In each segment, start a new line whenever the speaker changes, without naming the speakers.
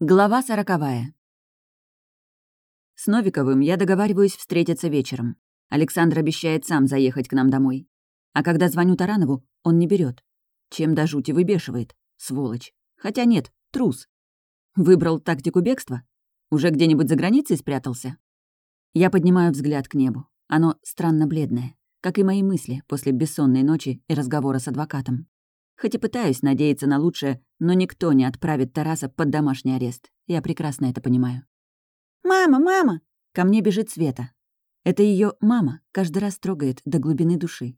Глава сороковая. С Новиковым я договариваюсь встретиться вечером. Александр обещает сам заехать к нам домой. А когда звоню Таранову, он не берет. Чем до жути выбешивает. Сволочь. Хотя нет, трус. Выбрал тактику бегства? Уже где-нибудь за границей спрятался? Я поднимаю взгляд к небу. Оно странно бледное, как и мои мысли после бессонной ночи и разговора с адвокатом. Хоть и пытаюсь надеяться на лучшее, но никто не отправит Тараса под домашний арест. Я прекрасно это понимаю. «Мама, мама!» Ко мне бежит Света. Это ее мама каждый раз трогает до глубины души.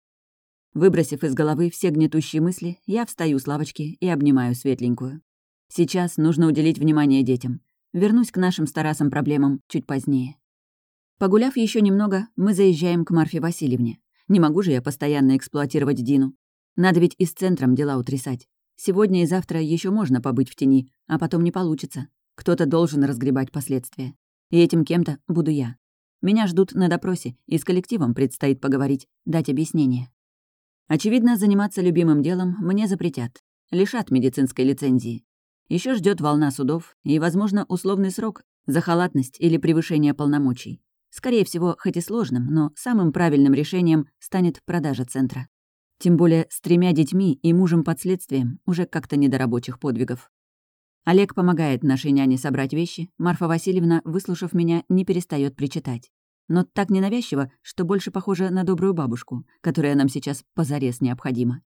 Выбросив из головы все гнетущие мысли, я встаю с лавочки и обнимаю светленькую. Сейчас нужно уделить внимание детям. Вернусь к нашим с Тарасом проблемам чуть позднее. Погуляв еще немного, мы заезжаем к Марфе Васильевне. Не могу же я постоянно эксплуатировать Дину. Надо ведь и с центром дела утрясать. Сегодня и завтра еще можно побыть в тени, а потом не получится. Кто-то должен разгребать последствия. И этим кем-то буду я. Меня ждут на допросе, и с коллективом предстоит поговорить, дать объяснение. Очевидно, заниматься любимым делом мне запретят. Лишат медицинской лицензии. Еще ждет волна судов и, возможно, условный срок за халатность или превышение полномочий. Скорее всего, хоть и сложным, но самым правильным решением станет продажа центра. Тем более с тремя детьми и мужем под следствием уже как-то не до рабочих подвигов. Олег помогает нашей няне собрать вещи, Марфа Васильевна, выслушав меня, не перестает причитать. Но так ненавязчиво, что больше похоже на добрую бабушку, которая нам сейчас позарез необходима.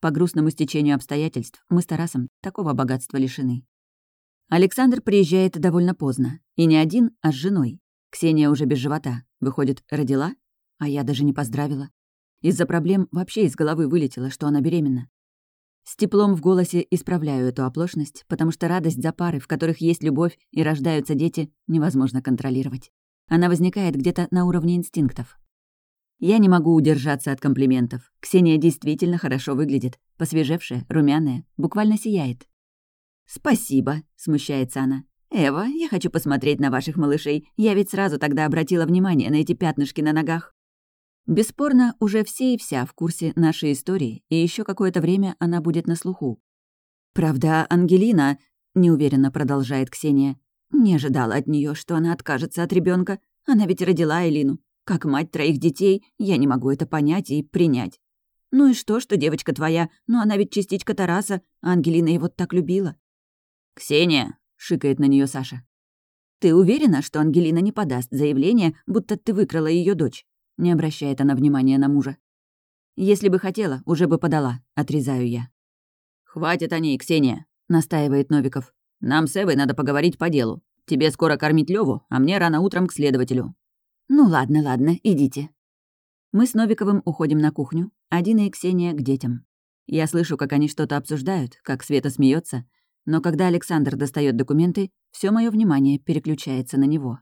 По грустному стечению обстоятельств мы с Тарасом такого богатства лишены. Александр приезжает довольно поздно. И не один, а с женой. Ксения уже без живота. Выходит, родила? А я даже не поздравила. Из-за проблем вообще из головы вылетело, что она беременна. С теплом в голосе исправляю эту оплошность, потому что радость за пары, в которых есть любовь и рождаются дети, невозможно контролировать. Она возникает где-то на уровне инстинктов. Я не могу удержаться от комплиментов. Ксения действительно хорошо выглядит. Посвежевшая, румяная, буквально сияет. «Спасибо», — смущается она. «Эва, я хочу посмотреть на ваших малышей. Я ведь сразу тогда обратила внимание на эти пятнышки на ногах». Бесспорно, уже все и вся в курсе нашей истории, и еще какое-то время она будет на слуху. «Правда, Ангелина», — неуверенно продолжает Ксения, «не ожидала от нее, что она откажется от ребенка. Она ведь родила Элину. Как мать троих детей, я не могу это понять и принять. Ну и что, что девочка твоя, но она ведь частичка Тараса, а Ангелина его так любила». «Ксения», — шикает на нее Саша. «Ты уверена, что Ангелина не подаст заявление, будто ты выкрала ее дочь?» Не обращает она внимания на мужа. «Если бы хотела, уже бы подала», — отрезаю я. «Хватит о ней, Ксения», — настаивает Новиков. «Нам с Эвой надо поговорить по делу. Тебе скоро кормить Леву, а мне рано утром к следователю». «Ну ладно, ладно, идите». Мы с Новиковым уходим на кухню, один и Ксения к детям. Я слышу, как они что-то обсуждают, как Света смеется, но когда Александр достает документы, все мое внимание переключается на него.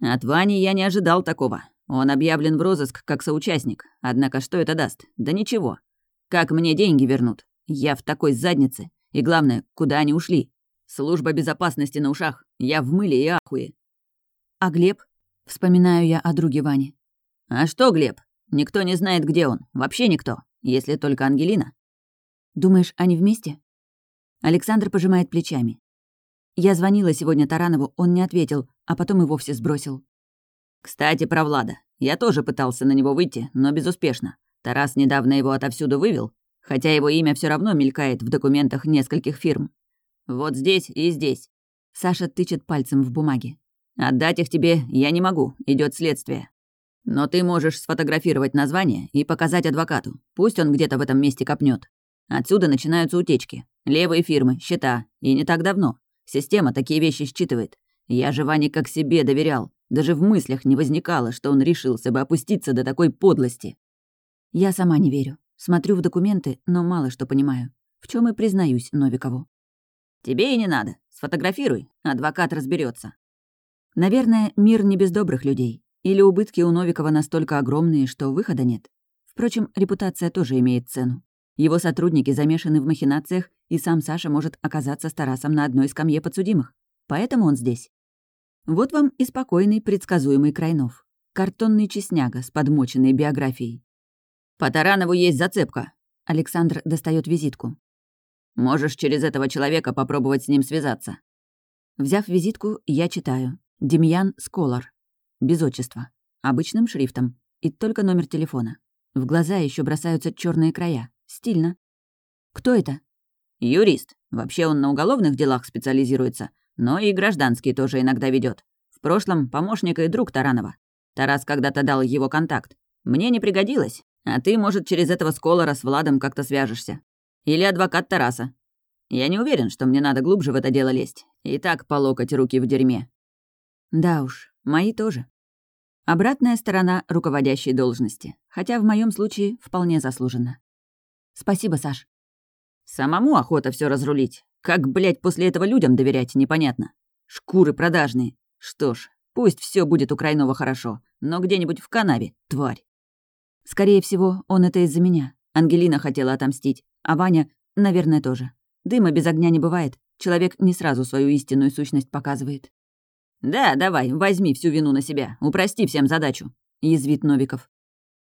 «От Вани я не ожидал такого. Он объявлен в розыск как соучастник. Однако что это даст? Да ничего. Как мне деньги вернут? Я в такой заднице. И главное, куда они ушли? Служба безопасности на ушах. Я в мыле и ахуе. А Глеб? Вспоминаю я о друге Ване. А что Глеб? Никто не знает, где он. Вообще никто. Если только Ангелина. Думаешь, они вместе? Александр пожимает плечами. Я звонила сегодня Таранову, он не ответил, а потом и вовсе сбросил. «Кстати, про Влада. Я тоже пытался на него выйти, но безуспешно. Тарас недавно его отовсюду вывел, хотя его имя все равно мелькает в документах нескольких фирм. Вот здесь и здесь». Саша тычет пальцем в бумаге. «Отдать их тебе я не могу, идет следствие. Но ты можешь сфотографировать название и показать адвокату. Пусть он где-то в этом месте копнет. Отсюда начинаются утечки. Левые фирмы, счета. И не так давно. Система такие вещи считывает. Я же Ване как себе доверял. Даже в мыслях не возникало, что он решился бы опуститься до такой подлости. Я сама не верю. Смотрю в документы, но мало что понимаю. В чем и признаюсь Новикову. «Тебе и не надо. Сфотографируй. Адвокат разберется. Наверное, мир не без добрых людей. Или убытки у Новикова настолько огромные, что выхода нет. Впрочем, репутация тоже имеет цену. Его сотрудники замешаны в махинациях, и сам Саша может оказаться с Тарасом на одной скамье подсудимых. Поэтому он здесь. Вот вам и спокойный, предсказуемый Крайнов. Картонный честняга с подмоченной биографией. «По Таранову есть зацепка». Александр достает визитку. «Можешь через этого человека попробовать с ним связаться». Взяв визитку, я читаю. Демьян Сколар. Без отчества. Обычным шрифтом. И только номер телефона. В глаза еще бросаются черные края. Стильно. Кто это? Юрист. Вообще он на уголовных делах специализируется, но и гражданский тоже иногда ведет. В прошлом помощник и друг Таранова. Тарас когда-то дал его контакт. Мне не пригодилось, а ты, может, через этого Сколара с Владом как-то свяжешься. Или адвокат Тараса. Я не уверен, что мне надо глубже в это дело лезть. И так по руки в дерьме. Да уж, мои тоже. Обратная сторона руководящей должности, хотя в моем случае вполне заслуженно. Спасибо, Саш. Самому охота все разрулить. Как, блядь, после этого людям доверять, непонятно. Шкуры продажные. Что ж, пусть все будет у Крайнова хорошо, но где-нибудь в канаве, тварь. Скорее всего, он это из-за меня. Ангелина хотела отомстить, а Ваня, наверное, тоже. Дыма без огня не бывает. Человек не сразу свою истинную сущность показывает. «Да, давай, возьми всю вину на себя, упрости всем задачу», — язвит Новиков.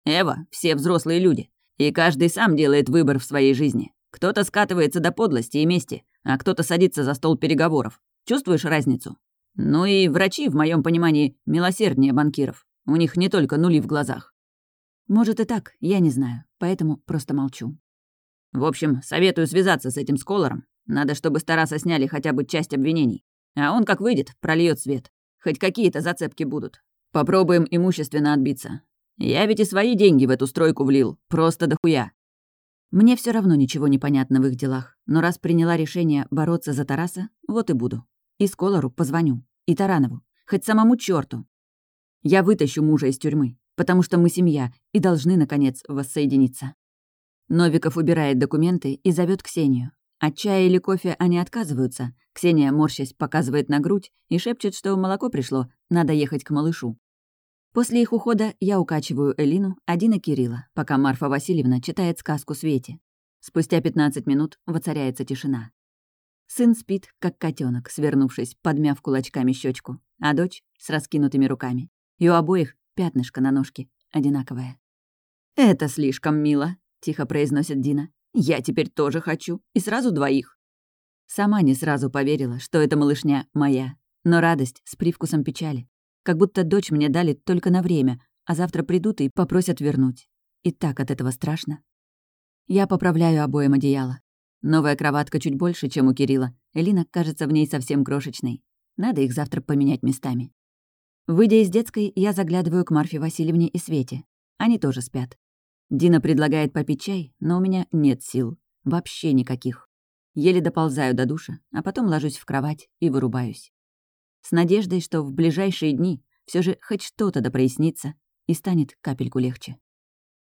«Эва, все взрослые люди, и каждый сам делает выбор в своей жизни. Кто-то скатывается до подлости и мести, а кто-то садится за стол переговоров. Чувствуешь разницу? Ну и врачи, в моем понимании, милосерднее банкиров. У них не только нули в глазах. Может и так, я не знаю, поэтому просто молчу. В общем, советую связаться с этим Сколором. Надо, чтобы с Тараса сняли хотя бы часть обвинений. А он, как выйдет, прольет свет. Хоть какие-то зацепки будут. Попробуем имущественно отбиться. Я ведь и свои деньги в эту стройку влил. Просто дохуя. Мне все равно ничего не понятно в их делах. Но раз приняла решение бороться за Тараса, вот и буду. И Сколору позвоню. И Таранову. Хоть самому черту. Я вытащу мужа из тюрьмы, потому что мы семья и должны, наконец, воссоединиться. Новиков убирает документы и зовет Ксению. От чая или кофе они отказываются. Ксения, морщась, показывает на грудь и шепчет, что молоко пришло, надо ехать к малышу. После их ухода я укачиваю Элину, а Дина Кирилла, пока Марфа Васильевна читает сказку Свете. Спустя 15 минут воцаряется тишина. Сын спит, как котенок, свернувшись, подмяв кулачками щечку, а дочь с раскинутыми руками. И у обоих пятнышко на ножке одинаковое. «Это слишком мило», — тихо произносит Дина. Я теперь тоже хочу, и сразу двоих. Сама не сразу поверила, что эта малышня моя, но радость с привкусом печали. Как будто дочь мне дали только на время, а завтра придут и попросят вернуть. И так от этого страшно. Я поправляю обоим одеяло. Новая кроватка чуть больше, чем у Кирилла. Элина кажется в ней совсем крошечной. Надо их завтра поменять местами. Выйдя из детской, я заглядываю к Марфе Васильевне и Свете. Они тоже спят. Дина предлагает попить чай, но у меня нет сил. Вообще никаких. Еле доползаю до душа, а потом ложусь в кровать и вырубаюсь. С надеждой, что в ближайшие дни все же хоть что-то да прояснится и станет капельку легче.